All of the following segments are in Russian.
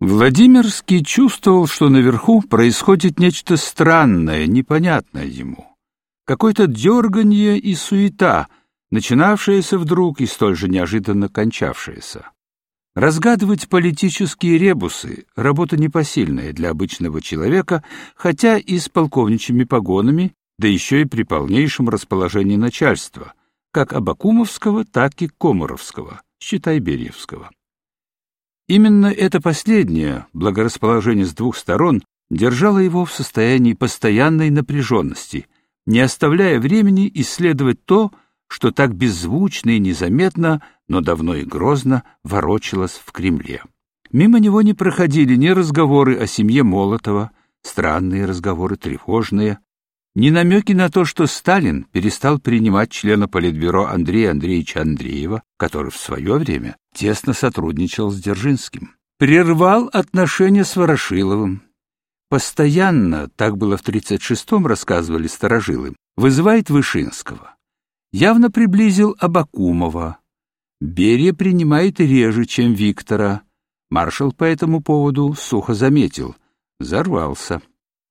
Владимирский чувствовал, что наверху происходит нечто странное, непонятное ему. Какое-то дерганье и суета, начинавшееся вдруг и столь же неожиданно кончавшееся. Разгадывать политические ребусы — работа непосильная для обычного человека, хотя и с полковничьими погонами, да еще и при полнейшем расположении начальства, как Абакумовского, так и Комаровского, считай Берьевского. Именно это последнее, благорасположение с двух сторон, держало его в состоянии постоянной напряженности, не оставляя времени исследовать то, что так беззвучно и незаметно, но давно и грозно ворочалось в Кремле. Мимо него не проходили ни разговоры о семье Молотова, странные разговоры, тревожные, ни намеки на то, что Сталин перестал принимать члена Политбюро Андрея Андреевича Андреева, который в свое время тесно сотрудничал с Дзержинским. Прервал отношения с Ворошиловым. Постоянно, так было в 36-м, рассказывали старожилы, вызывает Вышинского. Явно приблизил Абакумова. Берия принимает реже, чем Виктора. Маршал по этому поводу сухо заметил. Взорвался.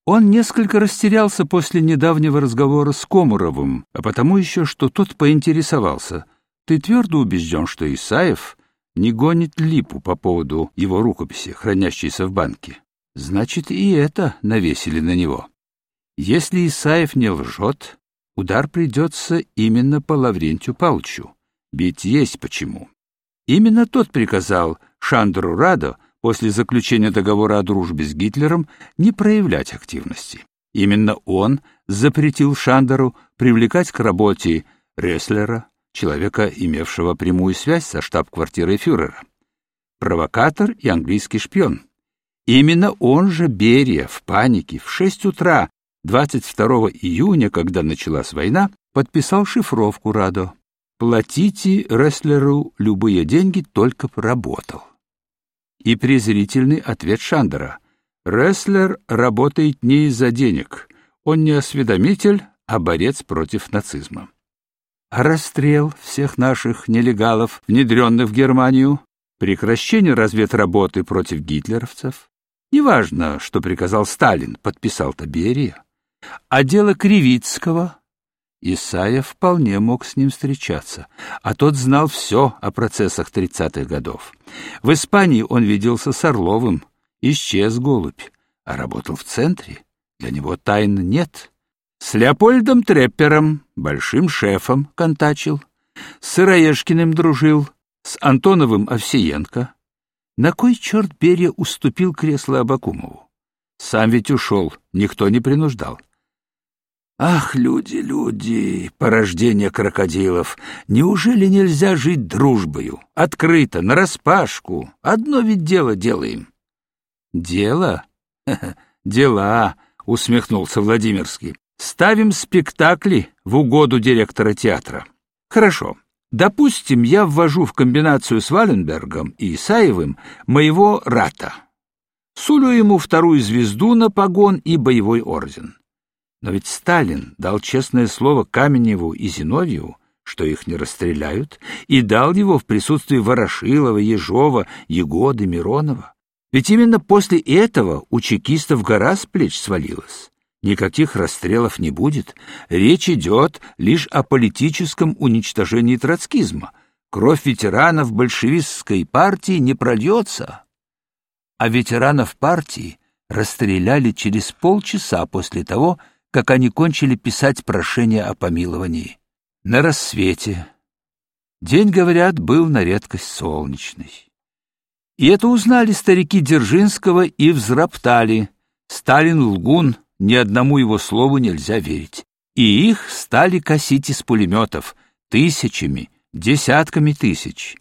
Он несколько растерялся после недавнего разговора с Комаровым, а потому еще, что тот поинтересовался. «Ты твердо убежден, что Исаев не гонит липу по поводу его рукописи, хранящейся в банке?» Значит, и это навесили на него. Если Исаев не лжет, удар придется именно по Лаврентию Павловичу. Ведь есть почему. Именно тот приказал Шандру Радо после заключения договора о дружбе с Гитлером не проявлять активности. Именно он запретил Шандеру привлекать к работе Реслера, человека, имевшего прямую связь со штаб-квартирой фюрера. Провокатор и английский шпион. Именно он же Берия в панике в 6 утра 22 июня, когда началась война, подписал шифровку Радо. «Платите Реслеру любые деньги, только работал» и презрительный ответ Шандера. Рестлер работает не из-за денег. Он не осведомитель, а борец против нацизма. Расстрел всех наших нелегалов, внедренных в Германию, прекращение разведработы против гитлеровцев. Неважно, что приказал Сталин, подписал Таберия. А дело Кривицкого Исаев вполне мог с ним встречаться, а тот знал все о процессах тридцатых годов. В Испании он виделся с Орловым, исчез голубь, а работал в центре. Для него тайн нет. С Леопольдом Треппером, большим шефом, контачил, с Сыроежкиным дружил, с Антоновым Овсиенко. На кой черт Берия уступил кресло Абакумову? Сам ведь ушел, никто не принуждал. Ах, люди, люди, порождение крокодилов, неужели нельзя жить дружбою, открыто, нараспашку? Одно ведь дело делаем. Дело? Дела, усмехнулся Владимирский. Ставим спектакли в угоду директора театра. Хорошо. Допустим, я ввожу в комбинацию с Валенбергом и Исаевым моего рата. Сулю ему вторую звезду на погон и боевой орден. Но ведь Сталин дал честное слово Каменеву и Зиновьеву, что их не расстреляют, и дал его в присутствии Ворошилова, Ежова, Егоды, Миронова. Ведь именно после этого у чекистов гора с плеч свалилась. Никаких расстрелов не будет. Речь идет лишь о политическом уничтожении троцкизма. Кровь ветеранов большевистской партии не прольется. А ветеранов партии расстреляли через полчаса после того, как они кончили писать прошение о помиловании. На рассвете. День, говорят, был на редкость солнечный. И это узнали старики Дзержинского и взроптали. Сталин лгун, ни одному его слову нельзя верить. И их стали косить из пулеметов, тысячами, десятками тысяч.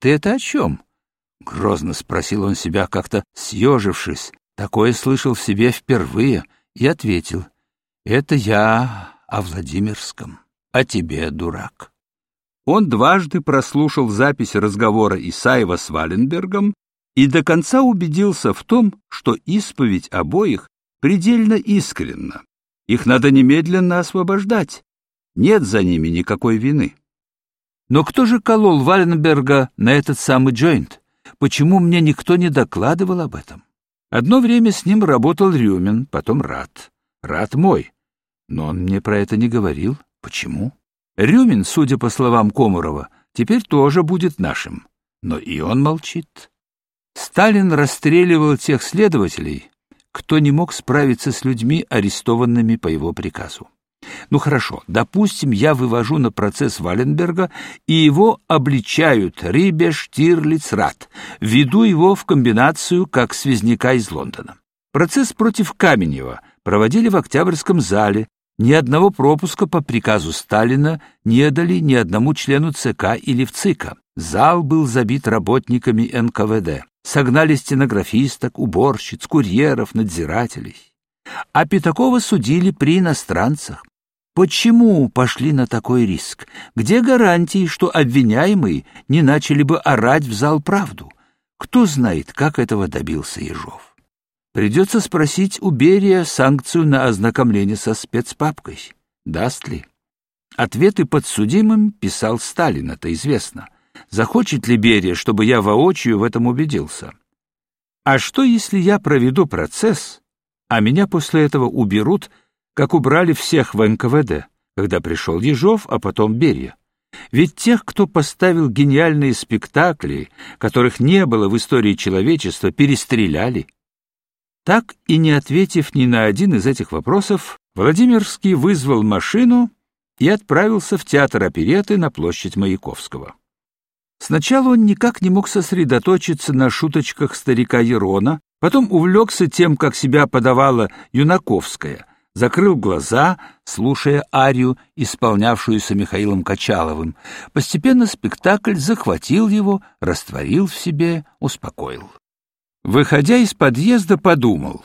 «Ты это о чем?» — грозно спросил он себя, как-то съежившись. Такое слышал в себе впервые, и ответил. Это я о Владимирском, а тебе, дурак. Он дважды прослушал запись разговора Исаева с Валенбергом и до конца убедился в том, что исповедь обоих предельно искренна. Их надо немедленно освобождать. Нет за ними никакой вины. Но кто же колол Валенберга на этот самый джойнт? почему мне никто не докладывал об этом? Одно время с ним работал Рюмин, потом Рад. Рад мой. Но он мне про это не говорил. Почему? Рюмин, судя по словам Комарова, теперь тоже будет нашим. Но и он молчит. Сталин расстреливал тех следователей, кто не мог справиться с людьми, арестованными по его приказу. Ну хорошо, допустим, я вывожу на процесс Валенберга, и его обличают Рибеш, Тирлиц, Рат. Веду его в комбинацию как связняка из Лондона. Процесс против Каменева проводили в Октябрьском зале. Ни одного пропуска по приказу Сталина не дали ни одному члену ЦК или ЦИКа. Зал был забит работниками НКВД. Согнали стенографисток, уборщиц, курьеров, надзирателей. А Пятакова судили при иностранцах. Почему пошли на такой риск? Где гарантии, что обвиняемые не начали бы орать в зал правду? Кто знает, как этого добился Ежов? Придется спросить у Берия санкцию на ознакомление со спецпапкой. Даст ли? Ответы подсудимым писал Сталин, это известно. Захочет ли Берия, чтобы я воочию в этом убедился? А что, если я проведу процесс, а меня после этого уберут как убрали всех в НКВД, когда пришел Ежов, а потом Берия. Ведь тех, кто поставил гениальные спектакли, которых не было в истории человечества, перестреляли. Так и не ответив ни на один из этих вопросов, Владимирский вызвал машину и отправился в театр опереты на площадь Маяковского. Сначала он никак не мог сосредоточиться на шуточках старика Ерона, потом увлекся тем, как себя подавала Юнаковская — закрыл глаза, слушая арию, исполнявшуюся Михаилом Качаловым. Постепенно спектакль захватил его, растворил в себе, успокоил. Выходя из подъезда, подумал.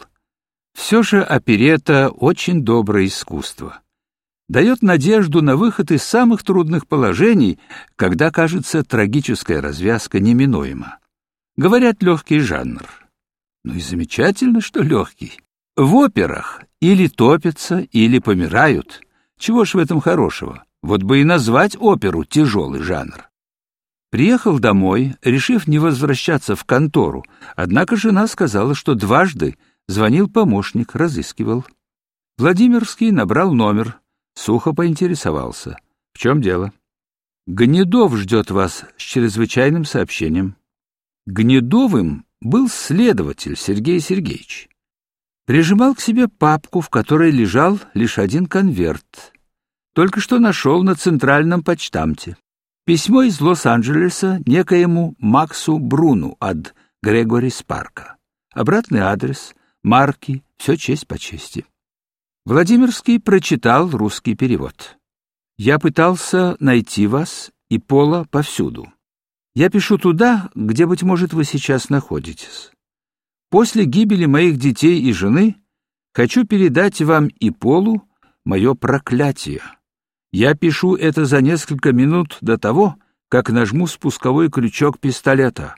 Все же оперета — очень доброе искусство. Дает надежду на выход из самых трудных положений, когда, кажется, трагическая развязка неминуема. Говорят, легкий жанр. Ну и замечательно, что легкий. В операх или топятся, или помирают. Чего ж в этом хорошего? Вот бы и назвать оперу тяжелый жанр. Приехал домой, решив не возвращаться в контору, однако жена сказала, что дважды звонил помощник, разыскивал. Владимирский набрал номер, сухо поинтересовался. В чем дело? Гнедов ждет вас с чрезвычайным сообщением. Гнедовым был следователь Сергей Сергеевич прижимал к себе папку, в которой лежал лишь один конверт. Только что нашел на центральном почтамте. Письмо из Лос-Анджелеса некоему Максу Бруну от Грегори Спарка. Обратный адрес, марки, все честь по чести. Владимирский прочитал русский перевод. «Я пытался найти вас и Пола повсюду. Я пишу туда, где, быть может, вы сейчас находитесь. После гибели моих детей и жены хочу передать вам и Полу мое проклятие. Я пишу это за несколько минут до того, как нажму спусковой крючок пистолета.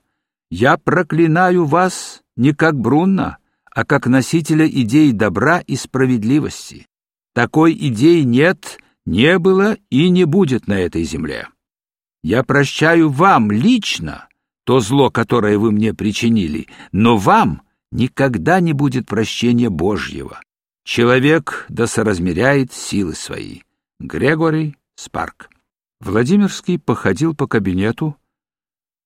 Я проклинаю вас не как Брунна, а как носителя идей добра и справедливости. Такой идеи нет, не было и не будет на этой земле. Я прощаю вам лично то зло, которое вы мне причинили, но вам никогда не будет прощения Божьего. Человек да соразмеряет силы свои. Грегори Спарк. Владимирский походил по кабинету,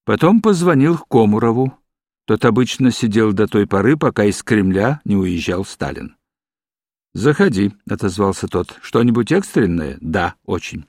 потом позвонил к Комурову. Тот обычно сидел до той поры, пока из Кремля не уезжал Сталин. «Заходи», — отозвался тот. «Что-нибудь экстренное?» «Да, очень».